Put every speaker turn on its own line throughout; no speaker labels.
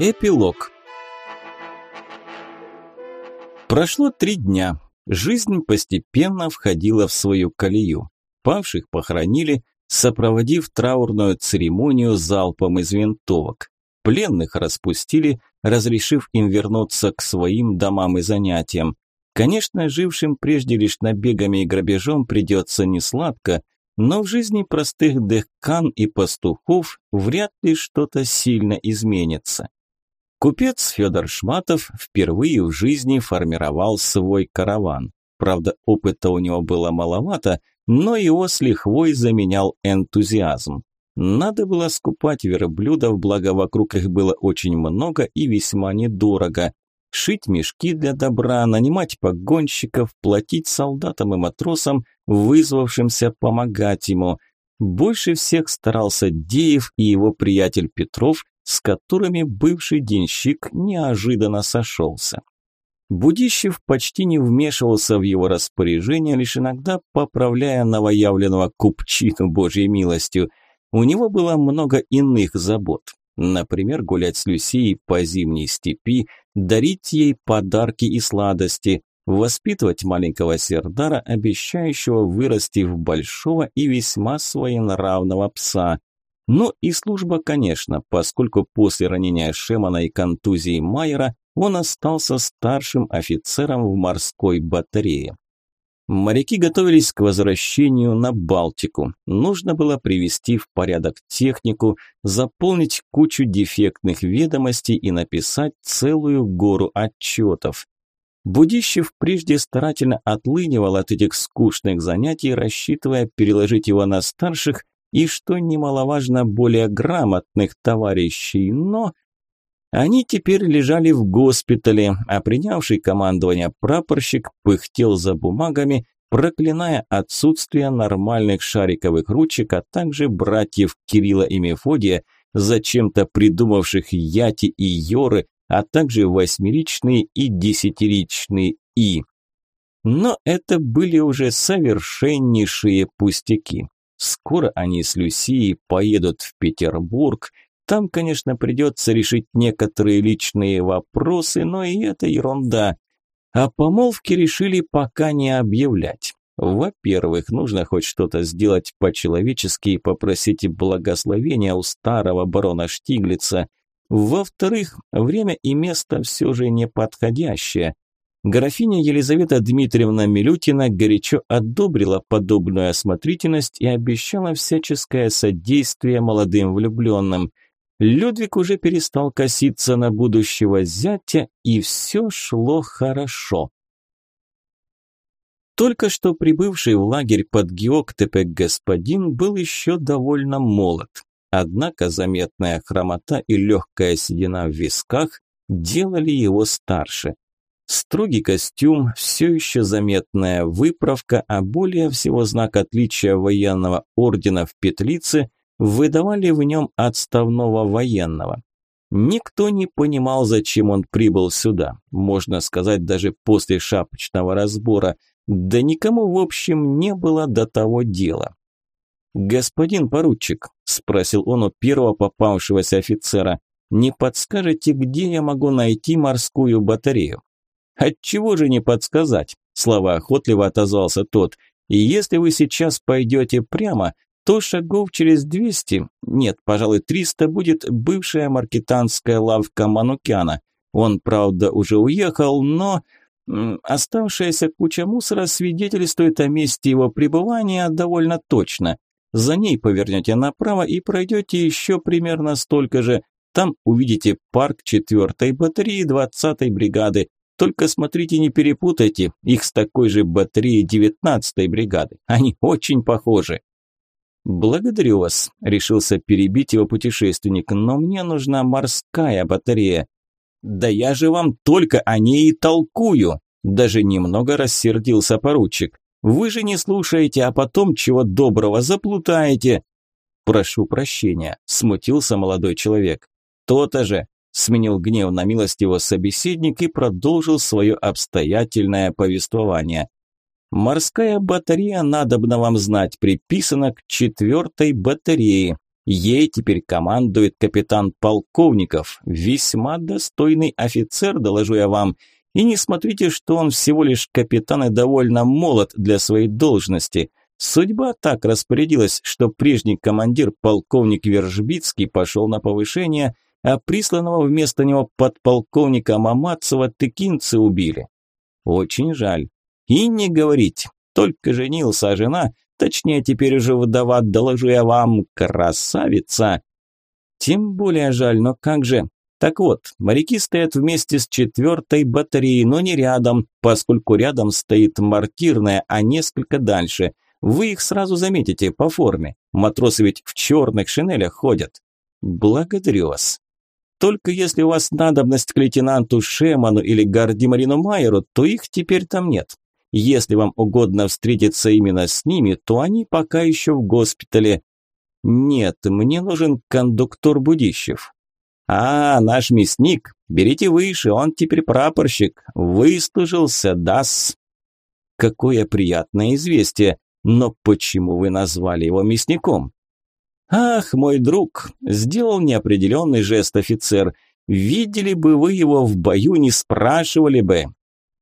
Эпилог. Прошло три дня. Жизнь постепенно входила в свою колею. Павших похоронили, сопроводив траурную церемонию залпом из винтовок. Пленных распустили, разрешив им вернуться к своим домам и занятиям. Конечно, жившим прежде лишь набегами и грабежом придется несладко, но в жизни простых дехкан и пастухов вряд ли что-то сильно изменится. Купец Федор Шматов впервые в жизни формировал свой караван. Правда, опыта у него было маловато, но его с лихвой заменял энтузиазм. Надо было скупать верблюдов, благо вокруг их было очень много и весьма недорого. Шить мешки для добра, нанимать погонщиков, платить солдатам и матросам, вызвавшимся помогать ему. Больше всех старался Деев и его приятель Петров, с которыми бывший денщик неожиданно сошелся. Будищев почти не вмешивался в его распоряжение, лишь иногда поправляя новоявленного купчину Божьей милостью. У него было много иных забот. Например, гулять с Люсией по зимней степи, дарить ей подарки и сладости, воспитывать маленького Сердара, обещающего вырасти в большого и весьма своенравного пса – ну и служба, конечно, поскольку после ранения Шемана и контузии Майера он остался старшим офицером в морской батарее. Моряки готовились к возвращению на Балтику. Нужно было привести в порядок технику, заполнить кучу дефектных ведомостей и написать целую гору отчетов. Будищев прежде старательно отлынивал от этих скучных занятий, рассчитывая переложить его на старших и, что немаловажно, более грамотных товарищей, но они теперь лежали в госпитале, а принявший командование прапорщик пыхтел за бумагами, проклиная отсутствие нормальных шариковых ручек, а также братьев Кирилла и Мефодия, зачем-то придумавших Яти и Йоры, а также восьмеричные и десятиричные И. Но это были уже совершеннейшие пустяки. Скоро они с Люсией поедут в Петербург. Там, конечно, придется решить некоторые личные вопросы, но и это ерунда. А помолвки решили пока не объявлять. Во-первых, нужно хоть что-то сделать по-человечески и попросить благословения у старого барона Штиглица. Во-вторых, время и место все же неподходящее. Графиня Елизавета Дмитриевна Милютина горячо одобрила подобную осмотрительность и обещала всяческое содействие молодым влюбленным. Людвиг уже перестал коситься на будущего зятя, и все шло хорошо. Только что прибывший в лагерь под Геоктепе господин был еще довольно молод. Однако заметная хромота и легкая седина в висках делали его старше. Строгий костюм, все еще заметная выправка, а более всего знак отличия военного ордена в петлице выдавали в нем отставного военного. Никто не понимал, зачем он прибыл сюда, можно сказать, даже после шапочного разбора, да никому, в общем, не было до того дела. «Господин поручик», – спросил он у первого попавшегося офицера, – «не подскажете, где я могу найти морскую батарею?» «Отчего же не подсказать?» – слова охотливо отозвался тот. «И если вы сейчас пойдете прямо, то шагов через двести, нет, пожалуй, триста будет бывшая маркетанская лавка Манукяна. Он, правда, уже уехал, но оставшаяся куча мусора свидетельствует о месте его пребывания довольно точно. За ней повернете направо и пройдете еще примерно столько же. Там увидите парк четвертой батареи двадцатой бригады. Только смотрите, не перепутайте их с такой же батареей 19-й бригады. Они очень похожи. Благодарю вас, решился перебить его путешественник, но мне нужна морская батарея. Да я же вам только о ней и толкую. Даже немного рассердился поручик. Вы же не слушаете, а потом чего доброго заплутаете. Прошу прощения, смутился молодой человек. То-то же, сменил гнев на милость его собеседник и продолжил свое обстоятельное повествование. «Морская батарея, надобно вам знать, приписана к четвертой батарее. Ей теперь командует капитан Полковников, весьма достойный офицер, доложу я вам. И не смотрите, что он всего лишь капитан и довольно молод для своей должности. Судьба так распорядилась, что прежний командир полковник Вержбицкий пошел на повышение, а присланного вместо него подполковника Мамацева тыкинцы убили. Очень жаль. И не говорить, только женился, а жена, точнее теперь уже вдова, доложу я вам, красавица. Тем более жаль, но как же, так вот, моряки стоят вместе с четвертой батареей, но не рядом, поскольку рядом стоит мартирная, а несколько дальше. Вы их сразу заметите по форме. Матросы ведь в черных шинелях ходят. Благодарю вас. Только если у вас надобность к лейтенанту Шеману или Гардимарину Майеру, то их теперь там нет. Если вам угодно встретиться именно с ними, то они пока еще в госпитале. Нет, мне нужен кондуктор Будищев. «А, наш мясник, берите выше, он теперь прапорщик, выслужился, дас». Какое приятное известие, но почему вы назвали его мясником? Ах, мой друг, сделал неопределенный жест офицер. Видели бы вы его в бою, не спрашивали бы.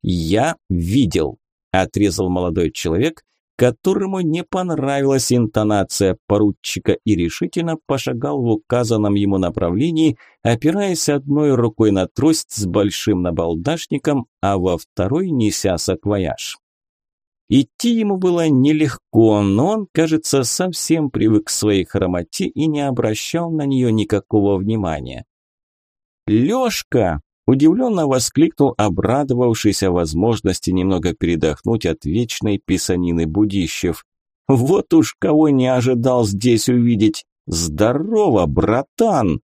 Я видел, отрезал молодой человек которому не понравилась интонация поручика и решительно пошагал в указанном ему направлении, опираясь одной рукой на трость с большим набалдашником, а во второй неся саквояж. Идти ему было нелегко, но он, кажется, совсем привык к своей хромоте и не обращал на нее никакого внимания. «Лёшка!» Удивленно воскликнул обрадовавшийся возможности немного передохнуть от вечной писанины Будищев. «Вот уж кого не ожидал здесь увидеть! Здорово, братан!»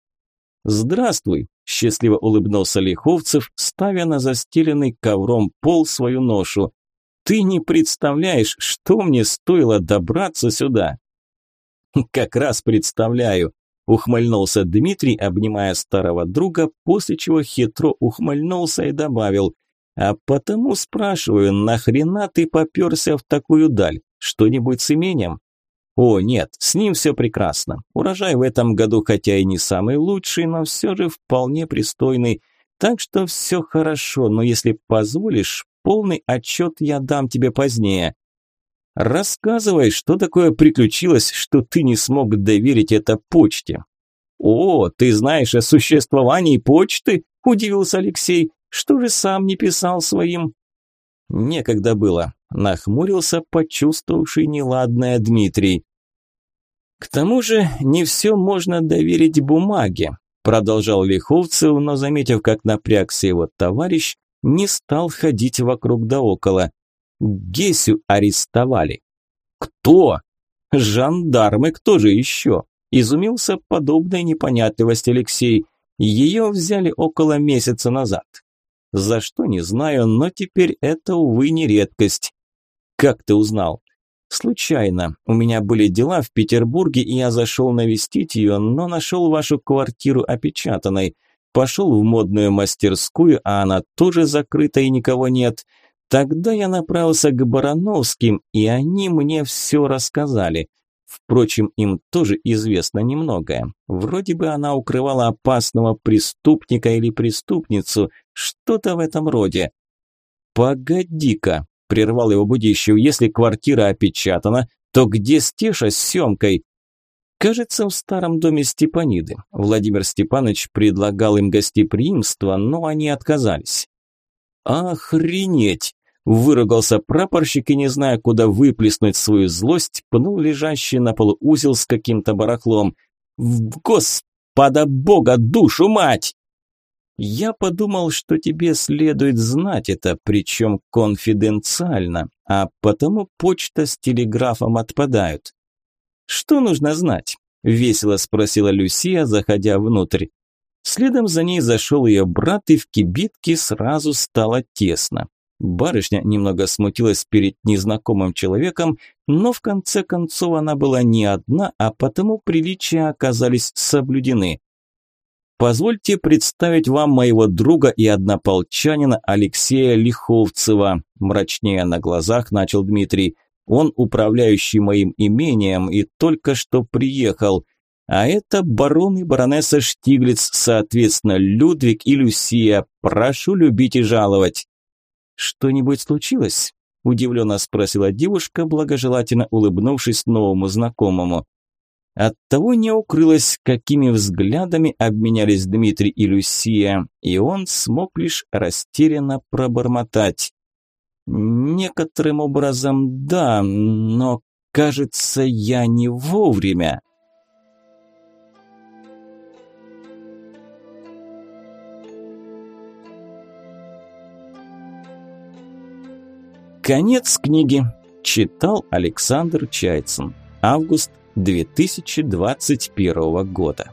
«Здравствуй!» – счастливо улыбнулся Лиховцев, ставя на застеленный ковром пол свою ношу. «Ты не представляешь, что мне стоило добраться сюда!» «Как раз представляю!» Ухмыльнулся Дмитрий, обнимая старого друга, после чего хитро ухмыльнулся и добавил. «А потому спрашиваю, нахрена ты попёрся в такую даль? Что-нибудь с имением?» «О, нет, с ним все прекрасно. Урожай в этом году хотя и не самый лучший, но все же вполне пристойный. Так что все хорошо, но если позволишь, полный отчет я дам тебе позднее». Рассказывай, что такое приключилось, что ты не смог доверить это почте. О, ты знаешь о существовании почты? Удивился Алексей. Что же сам не писал своим? Некогда было. Нахмурился, почувствовавший неладное Дмитрий. К тому же не все можно доверить бумаге, продолжал Лиховцев, но заметив, как напрягся его товарищ, не стал ходить вокруг да около. Гесю арестовали. Кто? Жандармы, кто же еще? Изумился подобной непонятливости Алексей. Ее взяли около месяца назад. За что, не знаю, но теперь это, увы, не редкость. Как ты узнал? Случайно. У меня были дела в Петербурге, и я зашел навестить ее, но нашел вашу квартиру опечатанной. Пошел в модную мастерскую, а она тоже закрыта и никого нет. Тогда я направился к Барановским, и они мне все рассказали. Впрочем, им тоже известно немногое. Вроде бы она укрывала опасного преступника или преступницу, что-то в этом роде. «Погоди-ка», – прервал его Будищев, – «если квартира опечатана, то где Стеша с Семкой?» Кажется, в старом доме Степаниды. Владимир Степанович предлагал им гостеприимство, но они отказались. «Охренеть!» – выругался прапорщик и, не зная, куда выплеснуть свою злость, пнул лежащий на полу узел с каким-то барахлом. «В господа бога, душу мать!» «Я подумал, что тебе следует знать это, причем конфиденциально, а потому почта с телеграфом отпадают». «Что нужно знать?» – весело спросила Люсия, заходя внутрь. Следом за ней зашел ее брат, и в кибитке сразу стало тесно. Барышня немного смутилась перед незнакомым человеком, но в конце концов она была не одна, а потому приличия оказались соблюдены. Позвольте представить вам моего друга и однополчанина Алексея Лиховцева, мрачнее на глазах начал Дмитрий. Он управляющий моим имением и только что приехал. А это барон и баронесса Штиглиц, соответственно, Людвиг и Люсия. Прошу любить и жаловать. Что-нибудь случилось? Удивленно спросила девушка, благожелательно улыбнувшись новому знакомому. Оттого не укрылось, какими взглядами обменялись Дмитрий и Люсия, и он смог лишь растерянно пробормотать. «Некоторым образом да, но, кажется, я не вовремя». Конец книги. Читал Александр Чайцин. Август 2021 года.